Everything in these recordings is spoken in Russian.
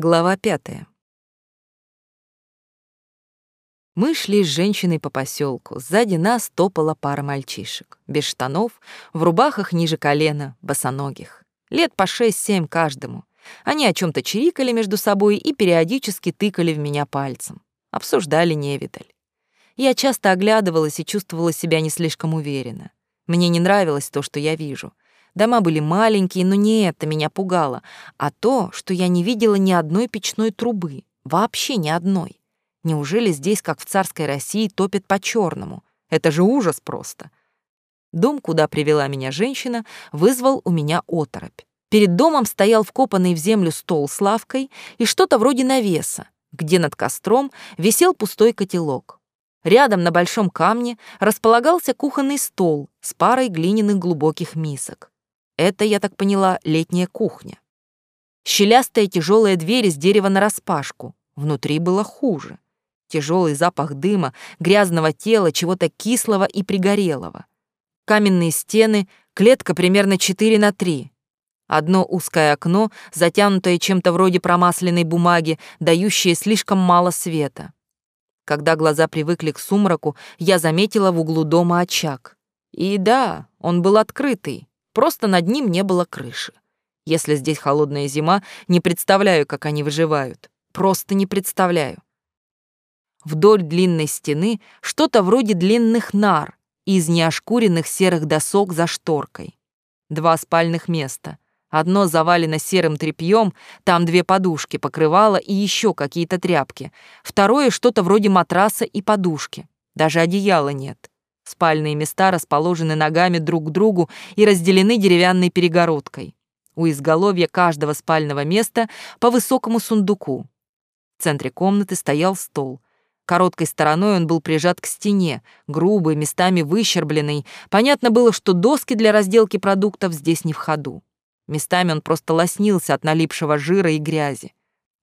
Глава пятая. Мы шли с женщиной по поселку. Сзади нас топала пара мальчишек. Без штанов, в рубахах ниже колена, босоногих. Лет по шесть-семь каждому. Они о чем то чирикали между собой и периодически тыкали в меня пальцем. Обсуждали невидаль. Я часто оглядывалась и чувствовала себя не слишком уверенно. Мне не нравилось то, что я вижу — Дома были маленькие, но не это меня пугало, а то, что я не видела ни одной печной трубы, вообще ни одной. Неужели здесь, как в царской России, топят по черному? Это же ужас просто. Дом, куда привела меня женщина, вызвал у меня оторопь. Перед домом стоял вкопанный в землю стол с лавкой и что-то вроде навеса, где над костром висел пустой котелок. Рядом на большом камне располагался кухонный стол с парой глиняных глубоких мисок. Это, я так поняла, летняя кухня. Щелястая тяжелая дверь из дерева нараспашку. Внутри было хуже. Тяжелый запах дыма, грязного тела, чего-то кислого и пригорелого. Каменные стены, клетка примерно 4 на 3. Одно узкое окно, затянутое чем-то вроде промасленной бумаги, дающее слишком мало света. Когда глаза привыкли к сумраку, я заметила в углу дома очаг. И да, он был открытый. Просто над ним не было крыши. Если здесь холодная зима, не представляю, как они выживают. Просто не представляю. Вдоль длинной стены что-то вроде длинных нар из неошкуренных серых досок за шторкой. Два спальных места. Одно завалено серым тряпьем, там две подушки, покрывало и еще какие-то тряпки. Второе что-то вроде матраса и подушки. Даже одеяла нет. Спальные места расположены ногами друг к другу и разделены деревянной перегородкой. У изголовья каждого спального места по высокому сундуку. В центре комнаты стоял стол. Короткой стороной он был прижат к стене, грубый, местами выщербленный. Понятно было, что доски для разделки продуктов здесь не в ходу. Местами он просто лоснился от налипшего жира и грязи.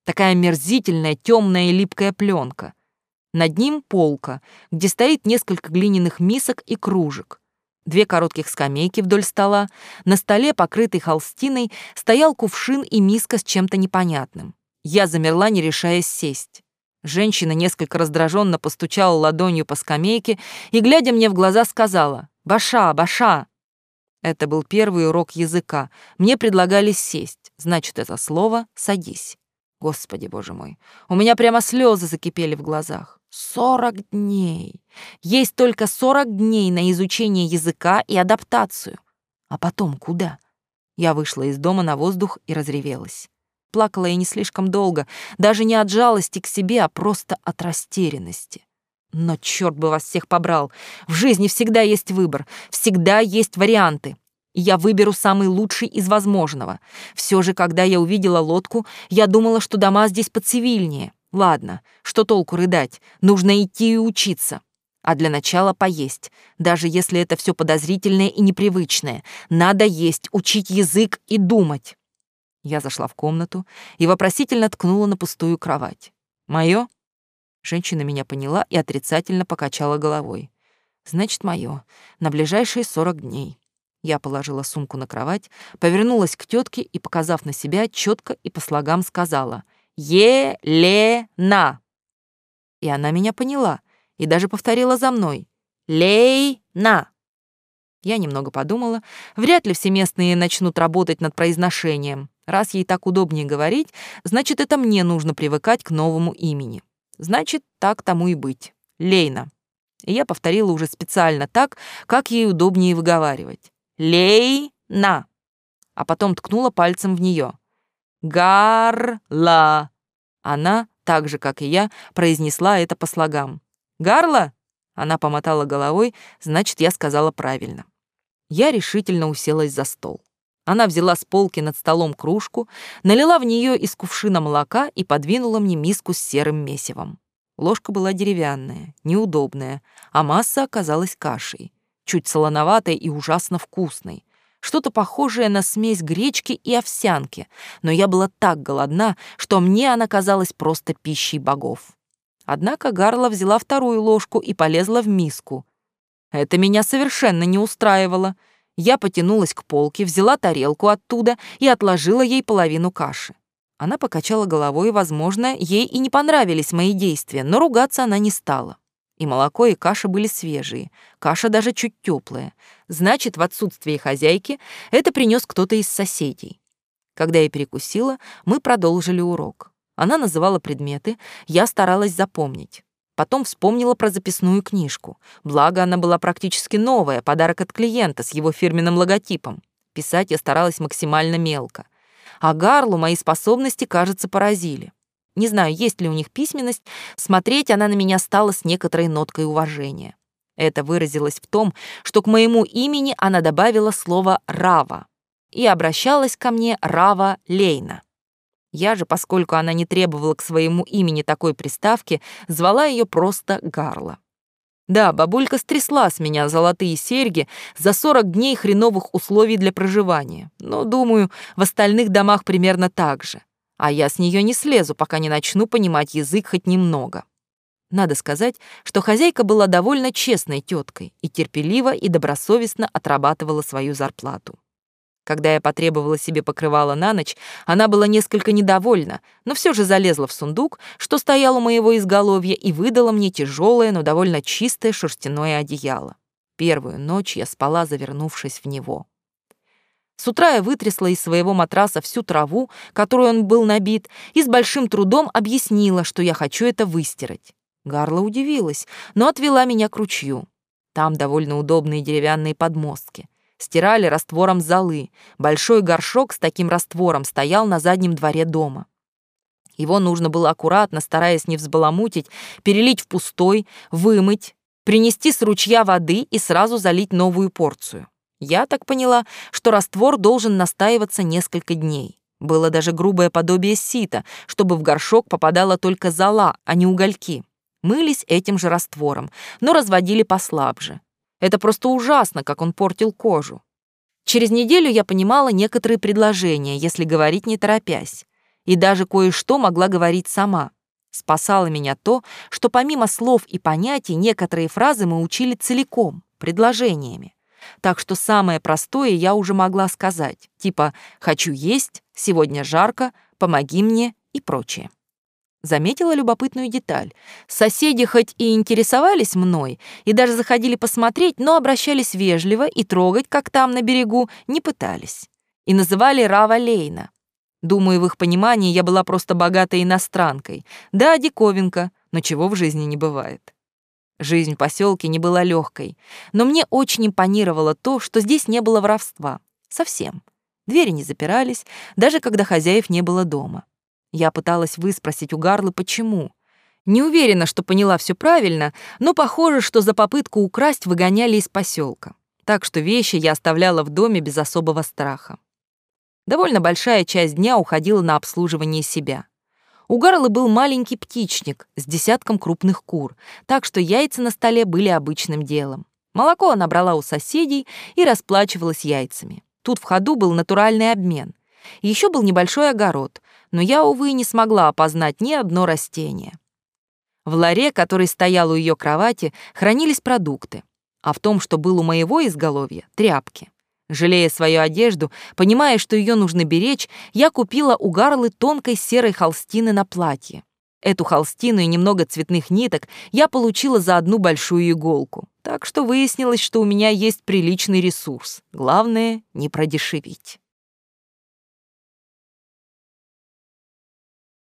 Такая мерзительная, темная и липкая пленка. Над ним полка, где стоит несколько глиняных мисок и кружек. Две коротких скамейки вдоль стола. На столе, покрытый холстиной, стоял кувшин и миска с чем-то непонятным. Я замерла, не решаясь сесть. Женщина несколько раздраженно постучала ладонью по скамейке и, глядя мне в глаза, сказала «Баша, баша!». Это был первый урок языка. Мне предлагали сесть. Значит, это слово «садись». Господи, боже мой, у меня прямо слезы закипели в глазах. Сорок дней. Есть только сорок дней на изучение языка и адаптацию. А потом куда? Я вышла из дома на воздух и разревелась. Плакала я не слишком долго, даже не от жалости к себе, а просто от растерянности. Но черт бы вас всех побрал. В жизни всегда есть выбор, всегда есть варианты. Я выберу самый лучший из возможного. Все же, когда я увидела лодку, я думала, что дома здесь поцивильнее. Ладно, что толку рыдать? Нужно идти и учиться. А для начала поесть, даже если это все подозрительное и непривычное. Надо есть, учить язык и думать. Я зашла в комнату и вопросительно ткнула на пустую кровать. Мое? Женщина меня поняла и отрицательно покачала головой. Значит, мое. На ближайшие сорок дней. Я положила сумку на кровать, повернулась к тетке и, показав на себя, четко и по слогам сказала — Елена. И она меня поняла и даже повторила за мной. Лейна. Я немного подумала, вряд ли все местные начнут работать над произношением. Раз ей так удобнее говорить, значит, это мне нужно привыкать к новому имени. Значит, так тому и быть. Лейна. И я повторила уже специально так, как ей удобнее выговаривать. Лейна. А потом ткнула пальцем в нее. Гарла. Она, так же, как и я, произнесла это по слогам. Гарла? Она помотала головой, значит, я сказала правильно. Я решительно уселась за стол. Она взяла с полки над столом кружку, налила в нее из кувшина молока и подвинула мне миску с серым месивом. Ложка была деревянная, неудобная, а масса оказалась кашей, чуть солоноватой и ужасно вкусной что-то похожее на смесь гречки и овсянки, но я была так голодна, что мне она казалась просто пищей богов. Однако Гарла взяла вторую ложку и полезла в миску. Это меня совершенно не устраивало. Я потянулась к полке, взяла тарелку оттуда и отложила ей половину каши. Она покачала головой, и, возможно, ей и не понравились мои действия, но ругаться она не стала. И молоко, и каша были свежие, каша даже чуть теплая. Значит, в отсутствие хозяйки это принес кто-то из соседей. Когда я перекусила, мы продолжили урок. Она называла предметы, я старалась запомнить. Потом вспомнила про записную книжку. Благо, она была практически новая, подарок от клиента с его фирменным логотипом. Писать я старалась максимально мелко. А Гарлу мои способности, кажется, поразили. Не знаю, есть ли у них письменность, смотреть она на меня стала с некоторой ноткой уважения. Это выразилось в том, что к моему имени она добавила слово «рава» и обращалась ко мне Рава Лейна. Я же, поскольку она не требовала к своему имени такой приставки, звала ее просто Гарла. Да, бабулька стрясла с меня золотые серьги за 40 дней хреновых условий для проживания, но, думаю, в остальных домах примерно так же. А я с нее не слезу, пока не начну понимать язык хоть немного. Надо сказать, что хозяйка была довольно честной теткой и терпеливо и добросовестно отрабатывала свою зарплату. Когда я потребовала себе покрывало на ночь, она была несколько недовольна, но все же залезла в сундук, что стоял у моего изголовья, и выдала мне тяжелое, но довольно чистое шерстяное одеяло. Первую ночь я спала, завернувшись в него. С утра я вытрясла из своего матраса всю траву, которой он был набит, и с большим трудом объяснила, что я хочу это выстирать. Гарла удивилась, но отвела меня к ручью. Там довольно удобные деревянные подмостки. Стирали раствором золы. Большой горшок с таким раствором стоял на заднем дворе дома. Его нужно было аккуратно, стараясь не взбаламутить, перелить в пустой, вымыть, принести с ручья воды и сразу залить новую порцию. Я так поняла, что раствор должен настаиваться несколько дней. Было даже грубое подобие сита, чтобы в горшок попадала только зола, а не угольки. Мылись этим же раствором, но разводили послабже. Это просто ужасно, как он портил кожу. Через неделю я понимала некоторые предложения, если говорить не торопясь. И даже кое-что могла говорить сама. Спасало меня то, что помимо слов и понятий некоторые фразы мы учили целиком, предложениями. Так что самое простое я уже могла сказать, типа «хочу есть», «сегодня жарко», «помоги мне» и прочее заметила любопытную деталь. Соседи хоть и интересовались мной, и даже заходили посмотреть, но обращались вежливо и трогать, как там на берегу, не пытались. И называли Рава Лейна. Думаю, в их понимании я была просто богатой иностранкой. Да, диковинка, но чего в жизни не бывает. Жизнь в поселке не была легкой, но мне очень импонировало то, что здесь не было воровства. Совсем. Двери не запирались, даже когда хозяев не было дома. Я пыталась выспросить у Гарлы, почему. Не уверена, что поняла все правильно, но похоже, что за попытку украсть выгоняли из поселка. Так что вещи я оставляла в доме без особого страха. Довольно большая часть дня уходила на обслуживание себя. У Гарлы был маленький птичник с десятком крупных кур, так что яйца на столе были обычным делом. Молоко она брала у соседей и расплачивалась яйцами. Тут в ходу был натуральный обмен. Еще был небольшой огород, но я, увы, не смогла опознать ни одно растение. В ларе, который стоял у ее кровати, хранились продукты, а в том, что был у моего изголовья, тряпки. Жалея свою одежду, понимая, что ее нужно беречь, я купила у Гарлы тонкой серой холстины на платье. Эту холстину и немного цветных ниток я получила за одну большую иголку. Так что выяснилось, что у меня есть приличный ресурс. Главное — не продешевить.